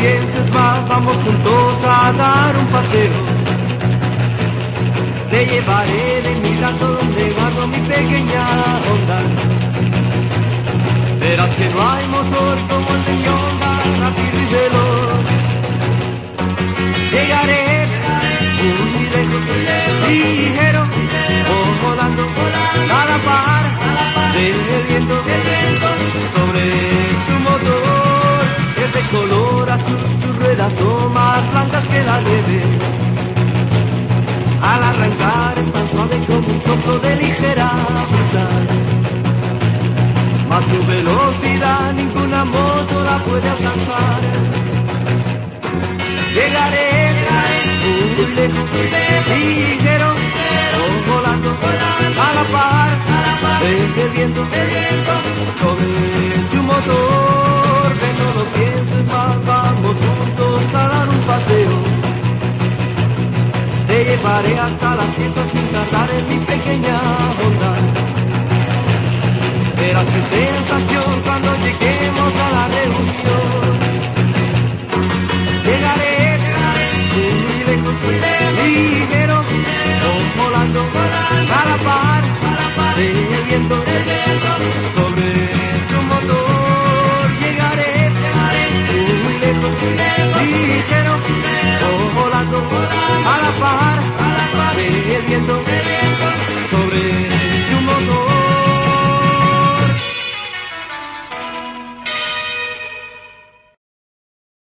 pienses más, vamos juntos a dar un paseo. Te llevaré de mi brazo donde guardo mi pequeña Honda. Verás que no hay motor como el de mi Honda, rápido y veloz. Llegaré muy lejos, ligero, o volando, a la par del viento, sobre ruedas son más blancas que la nieve. Al arrancar es tan suave como un soplo de ligera brisa. Más su velocidad ninguna moto la puede alcanzar. Llegaré muy lejos, ligero, o volando, a la par del viento, sobre su motor. Llevaré hasta la pieza sin tardar en mi pequeña bondad. Verás qué sensación cuando lleguemos a la